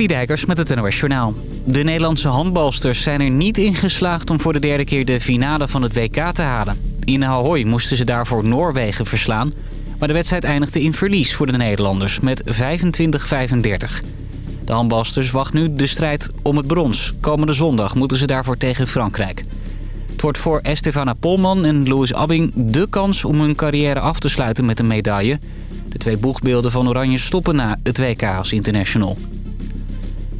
Citydijkers met het Journaal. De Nederlandse handbalsters zijn er niet in geslaagd om voor de derde keer de finale van het WK te halen. In Ahoy moesten ze daarvoor Noorwegen verslaan. Maar de wedstrijd eindigde in verlies voor de Nederlanders met 25-35. De handbalsters wacht nu de strijd om het brons. Komende zondag moeten ze daarvoor tegen Frankrijk. Het wordt voor Estefana Polman en Louis Abbing de kans om hun carrière af te sluiten met een medaille. De twee boegbeelden van Oranje stoppen na het WK als international.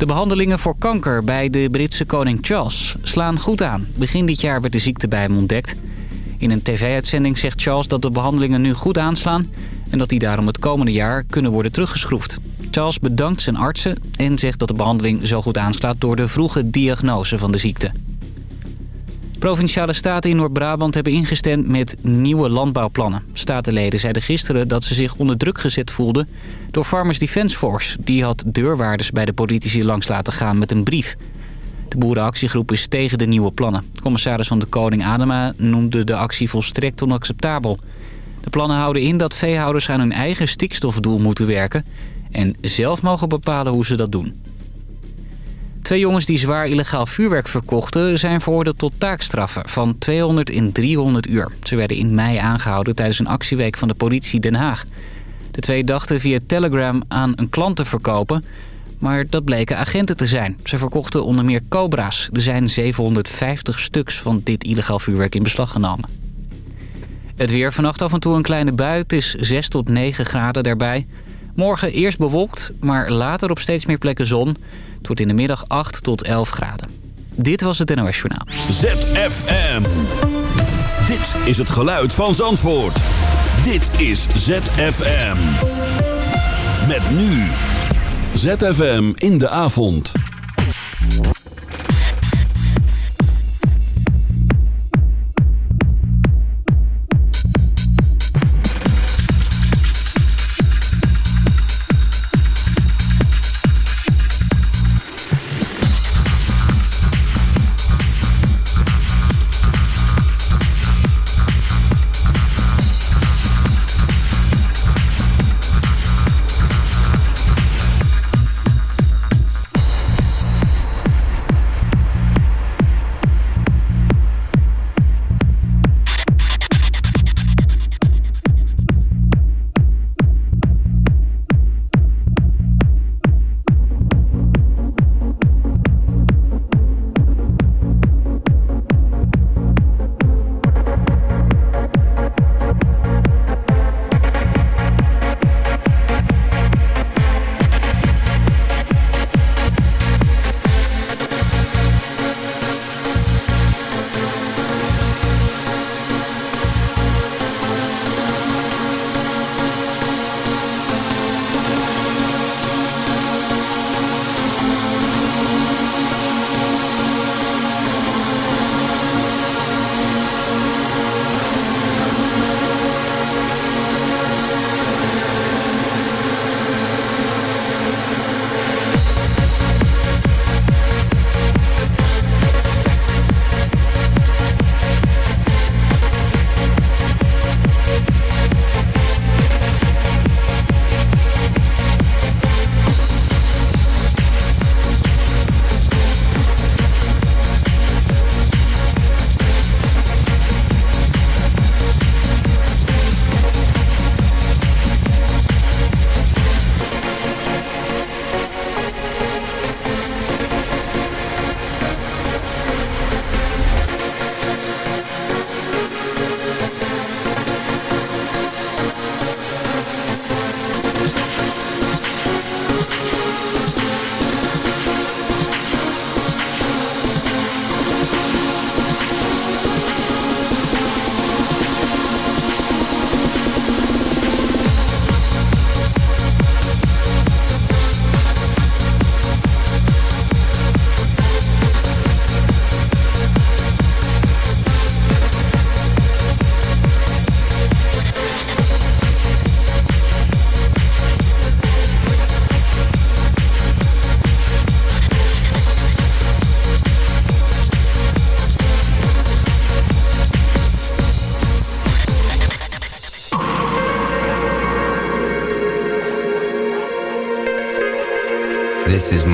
De behandelingen voor kanker bij de Britse koning Charles slaan goed aan. Begin dit jaar werd de ziekte bij hem ontdekt. In een tv-uitzending zegt Charles dat de behandelingen nu goed aanslaan... en dat die daarom het komende jaar kunnen worden teruggeschroefd. Charles bedankt zijn artsen en zegt dat de behandeling zo goed aanslaat... door de vroege diagnose van de ziekte. Provinciale staten in Noord-Brabant hebben ingestemd met nieuwe landbouwplannen. Statenleden zeiden gisteren dat ze zich onder druk gezet voelden door Farmers Defence Force. Die had deurwaarders bij de politici langs laten gaan met een brief. De boerenactiegroep is tegen de nieuwe plannen. Commissaris van de Koning Adema noemde de actie volstrekt onacceptabel. De plannen houden in dat veehouders aan hun eigen stikstofdoel moeten werken... en zelf mogen bepalen hoe ze dat doen. Twee jongens die zwaar illegaal vuurwerk verkochten... zijn veroordeeld tot taakstraffen van 200 in 300 uur. Ze werden in mei aangehouden tijdens een actieweek van de politie Den Haag. De twee dachten via Telegram aan een klant te verkopen... maar dat bleken agenten te zijn. Ze verkochten onder meer cobra's. Er zijn 750 stuks van dit illegaal vuurwerk in beslag genomen. Het weer vannacht af en toe een kleine bui. Het is 6 tot 9 graden daarbij. Morgen eerst bewolkt, maar later op steeds meer plekken zon. Het wordt in de middag 8 tot 11 graden. Dit was het NOS Journaal. ZFM. Dit is het geluid van Zandvoort. Dit is ZFM. Met nu. ZFM in de avond.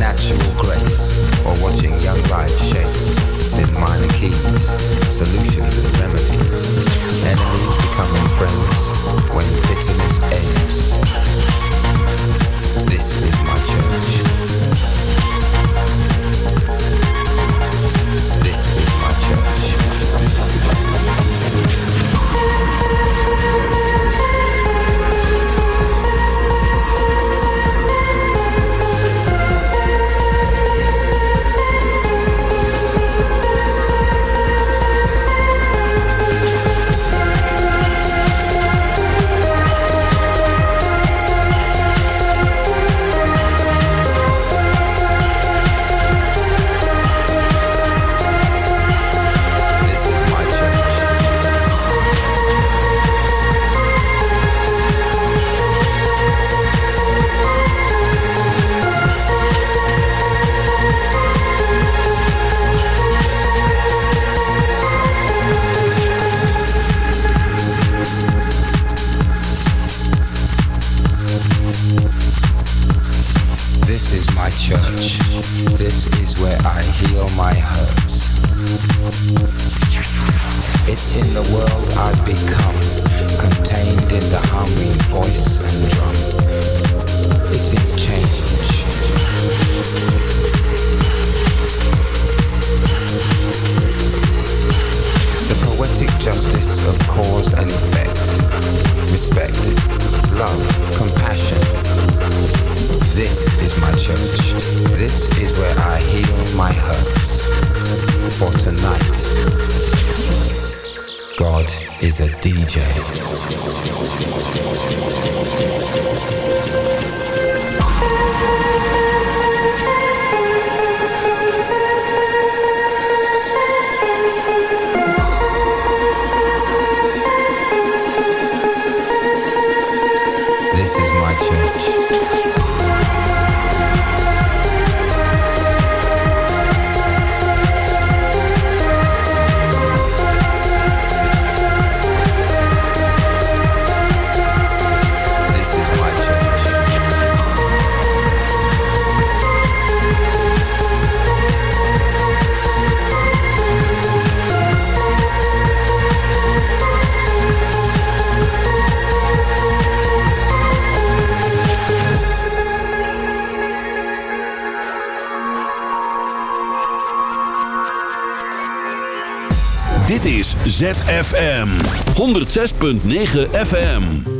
natural grace, or watching young lives shape, in minor keys, solutions and remedies. Fm 106.9 FM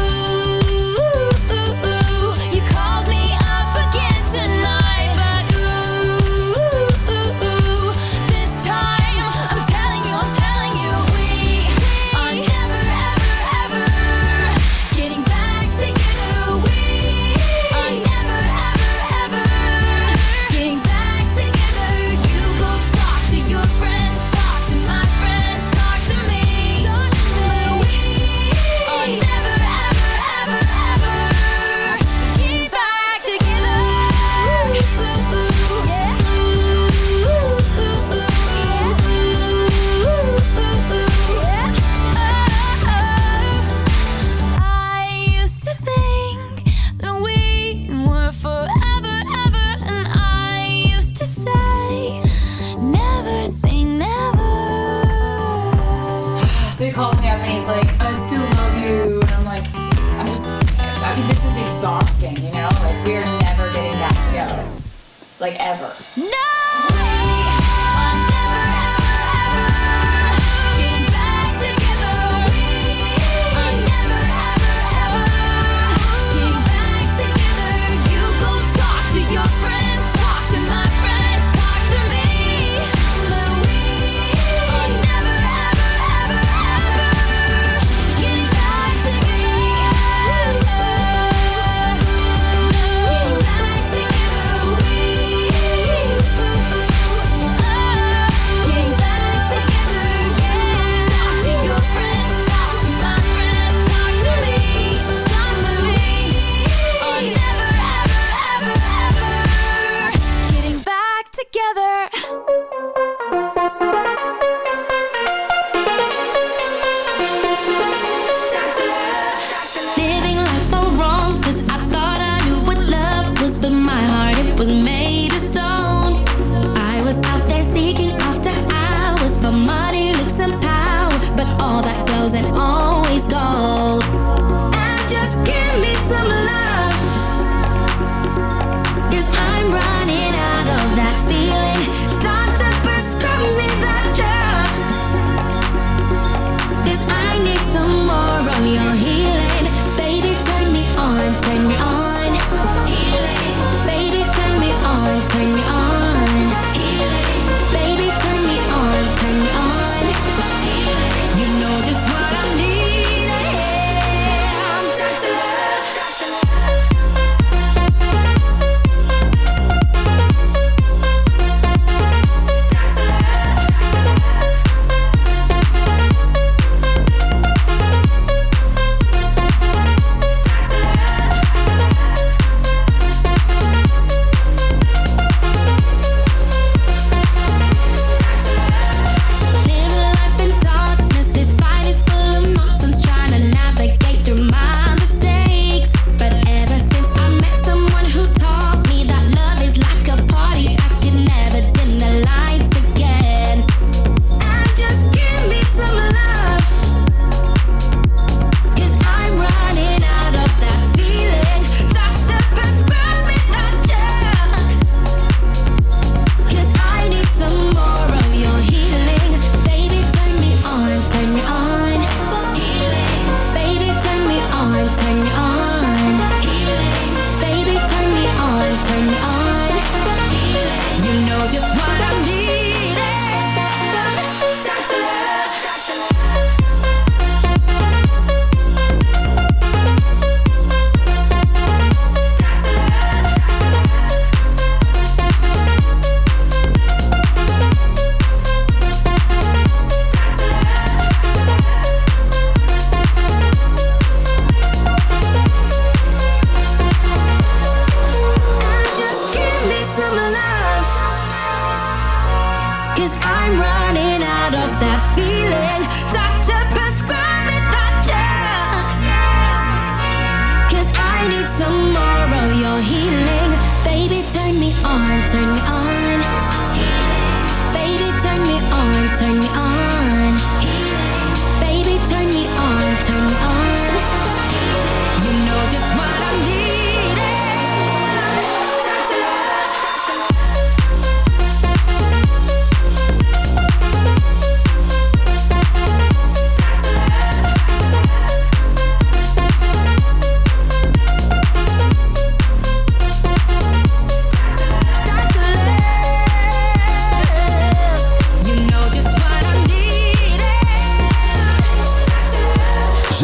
like ever.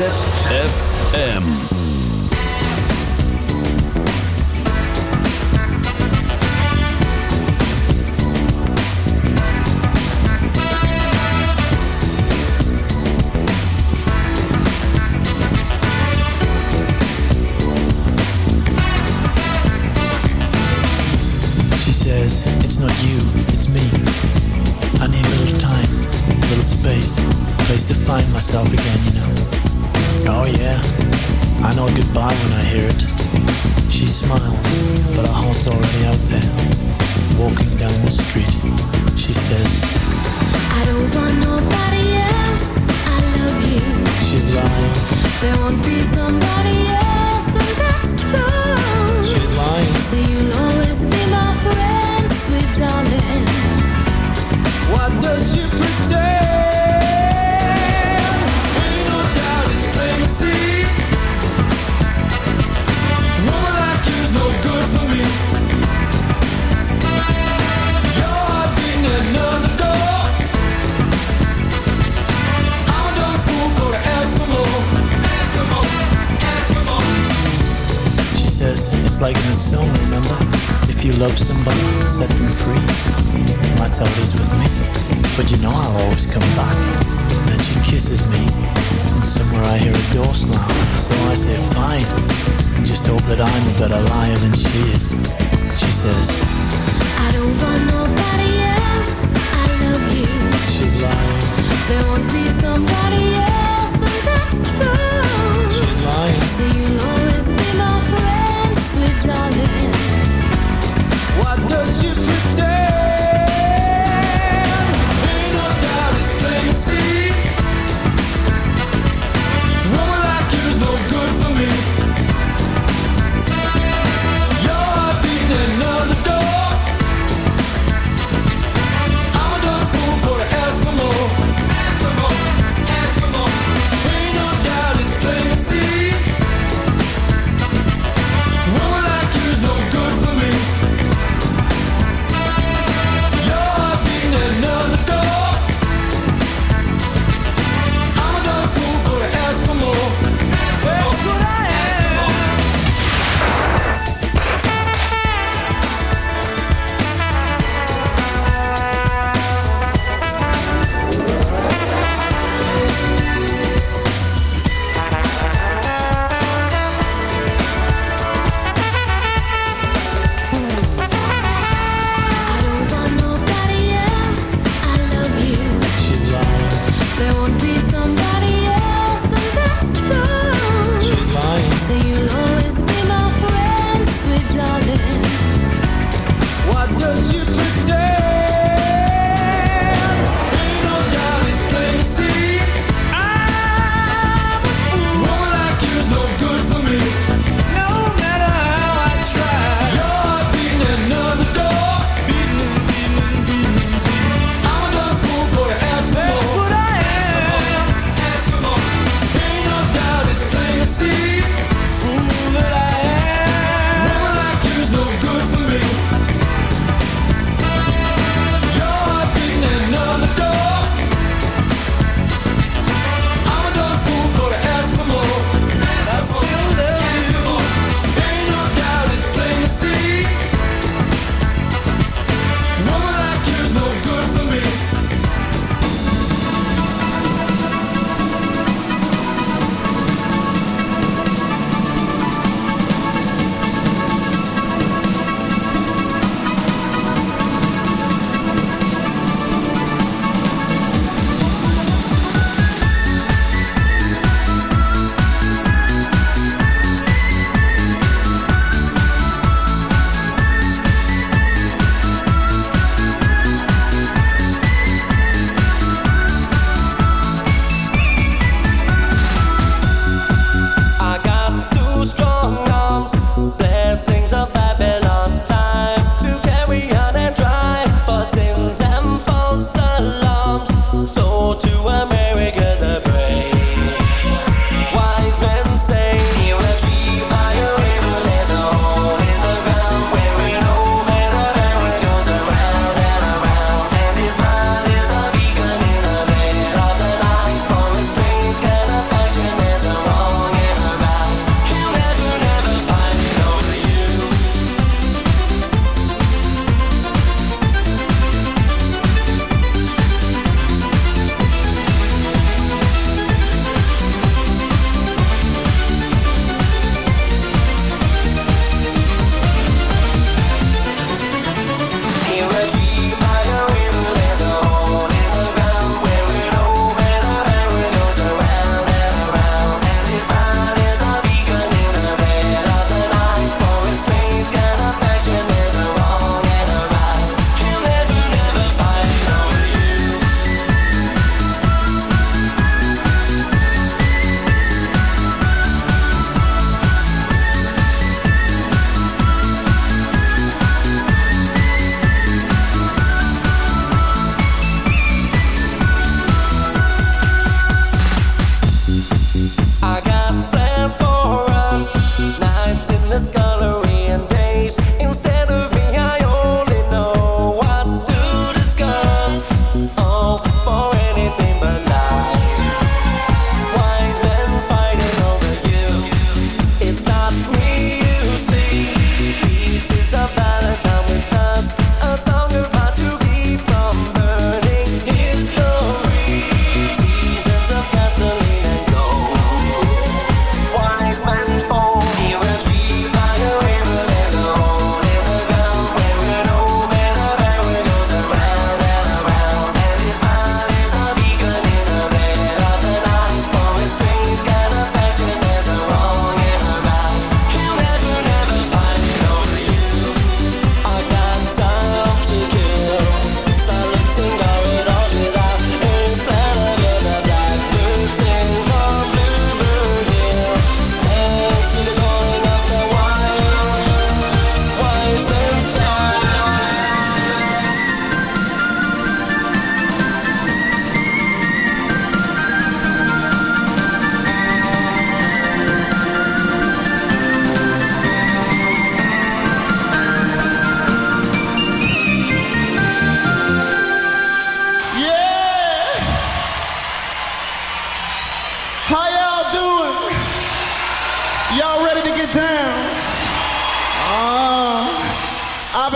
ZFM.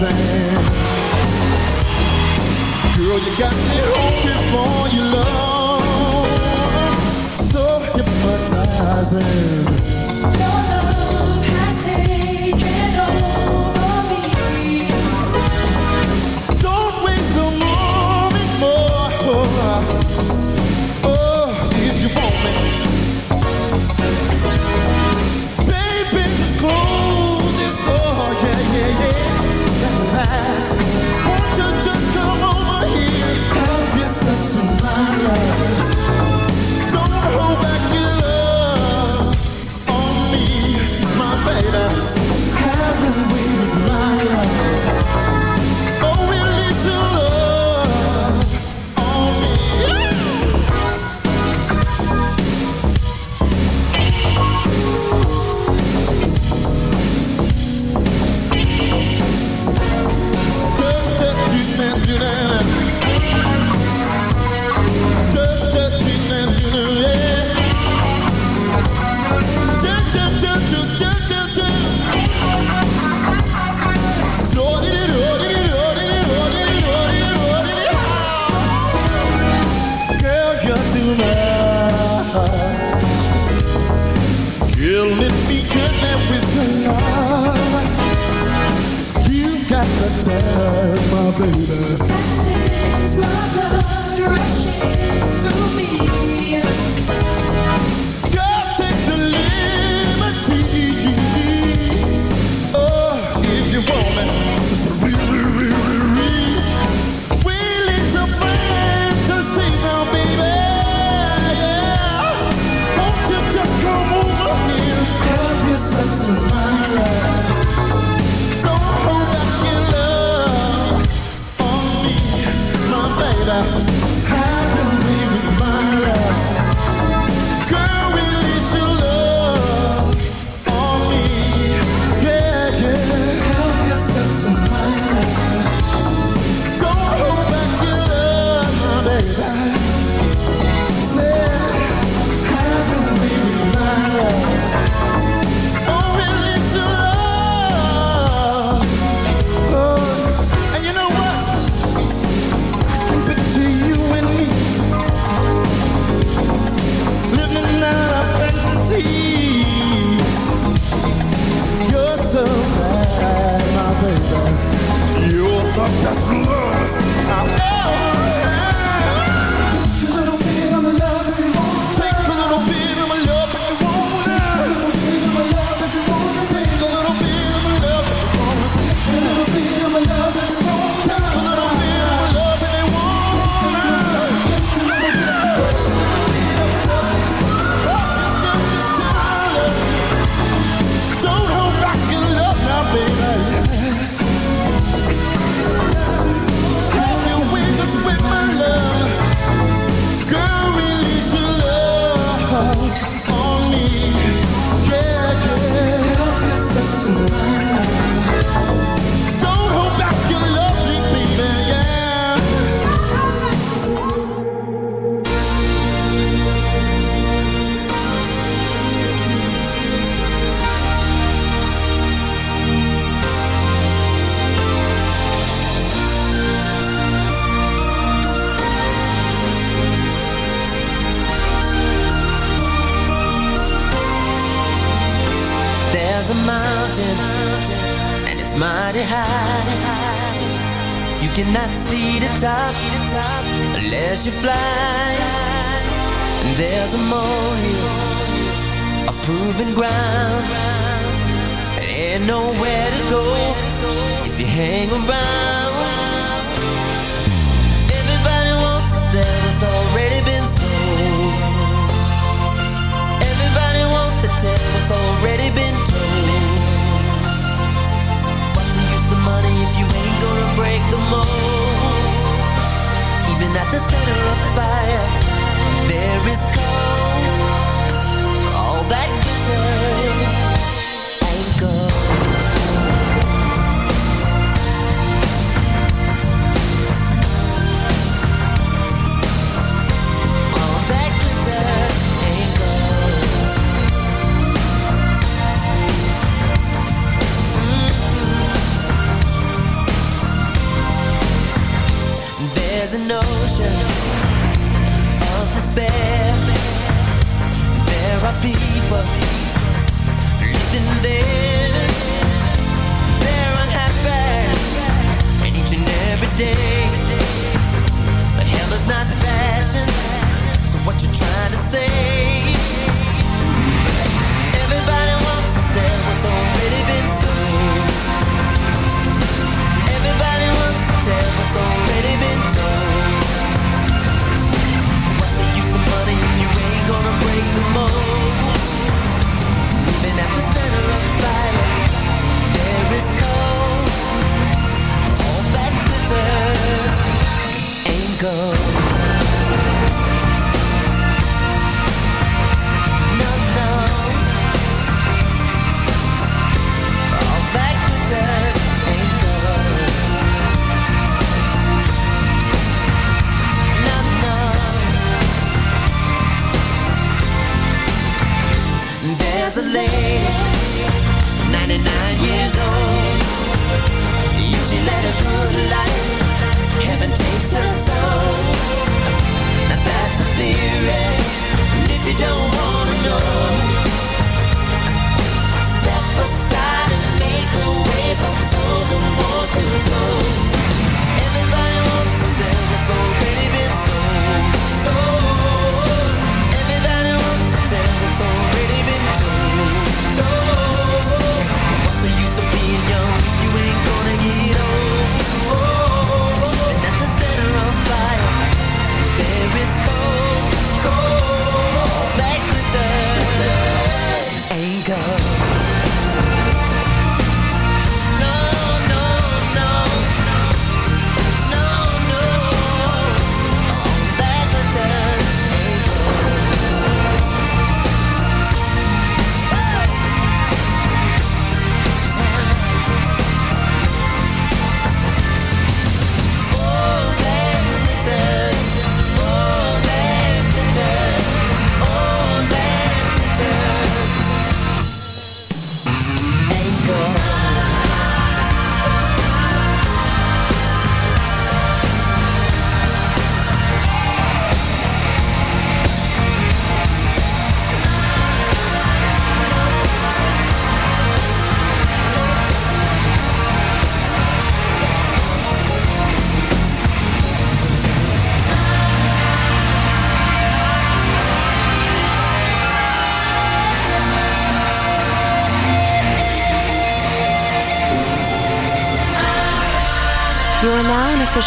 rising. Girl, you got me hoping for your love, so hypnotizing. Your love has taken over me. Don't waste a moment more. Oh, if you want me.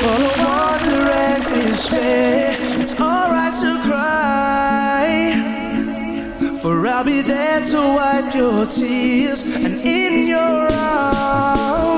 full of wonder and despair. It's alright to cry, for I'll be there to wipe your tears and in your arms.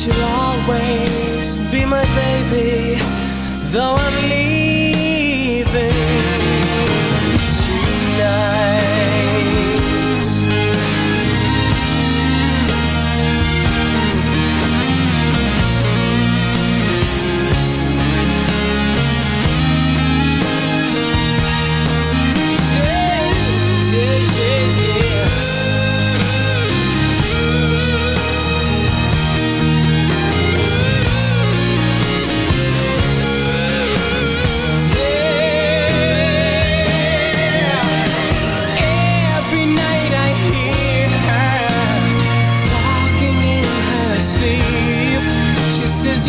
You'll always be my baby, though I'm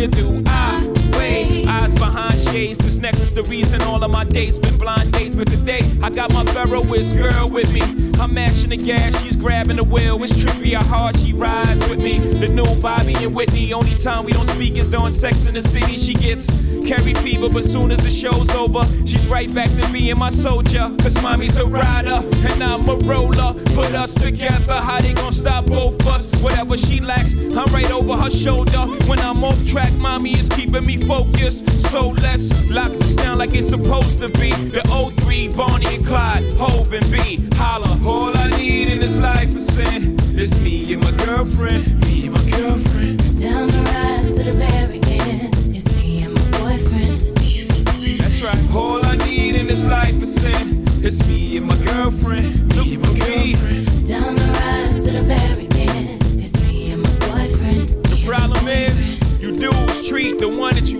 To do. Eyes. This necklace, the reason all of my dates been blind dates. But today, I got my Ferroist girl with me. I'm mashing the gas, she's grabbing the wheel. It's trippy how hard she rides with me. The new Bobby and Whitney. Only time we don't speak is during Sex and the City. She gets Carrie fever, but soon as the show's over, she's right back to being my soldier. Cause mommy's a rider and I'm a roller. Put us together, how they gonna stop both us? Whatever she lacks, I'm right over her shoulder. When I'm off track, mommy is keeping me focused. So let's lock this down like it's supposed to be. The O3, Bonnie and Clyde, Hov and B. Holla, all I need in this life is sin. It's me and my girlfriend, me and my girlfriend. Down the ride to the end. It's me and my boyfriend. That's right. All I need in this life is sin. It's me and my girlfriend. Me and my girlfriend. Down the ride to the end. It's me and my boyfriend. The problem is, you dudes treat the one that you loving with the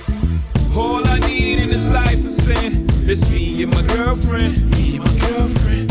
All I need in this life is sin. It's me and my girlfriend. Me and my girlfriend.